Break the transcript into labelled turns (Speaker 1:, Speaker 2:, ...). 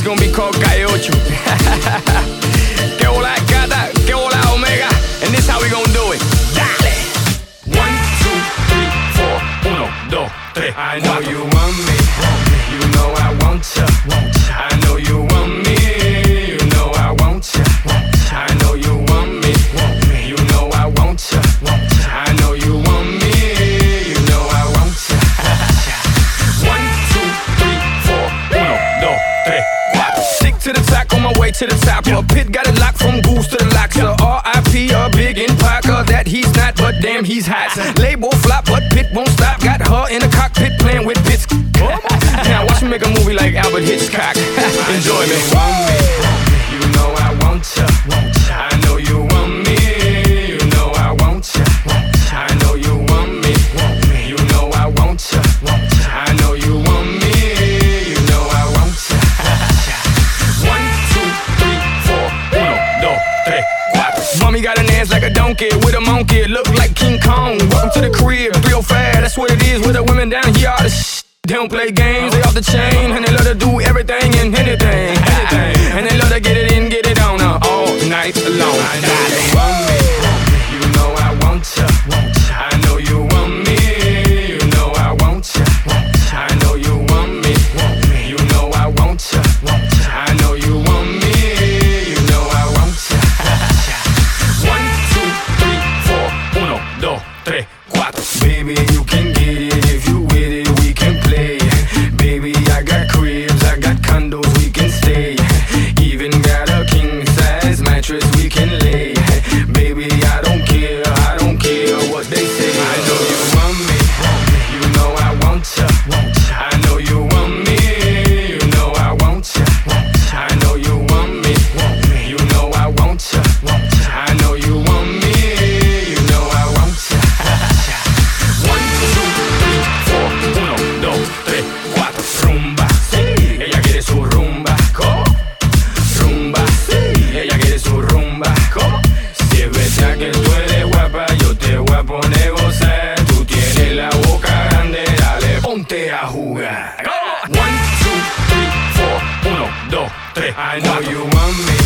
Speaker 1: It's gonna be called Calle Ocho. ¿Qué hola? right to the top. Yeah. Pit got it locked from goose to the lock. So RIP, a big in Parker that he's not, but damn, he's hot. Label flop, but Pit won't stop. Got her in the cockpit playing with bits. now watch me make a movie like Alfred Hitchcock. Enjoy me. dance like a donkey with a monkey. Look like King Kong. Welcome to the crib. Real fast, that's what it is with the women down here. All the sh- they don't play games, they off the chain. And they love to do everything and anything. anything. And they love to get it in, get it on uh, all night long. Run me. I know you want me.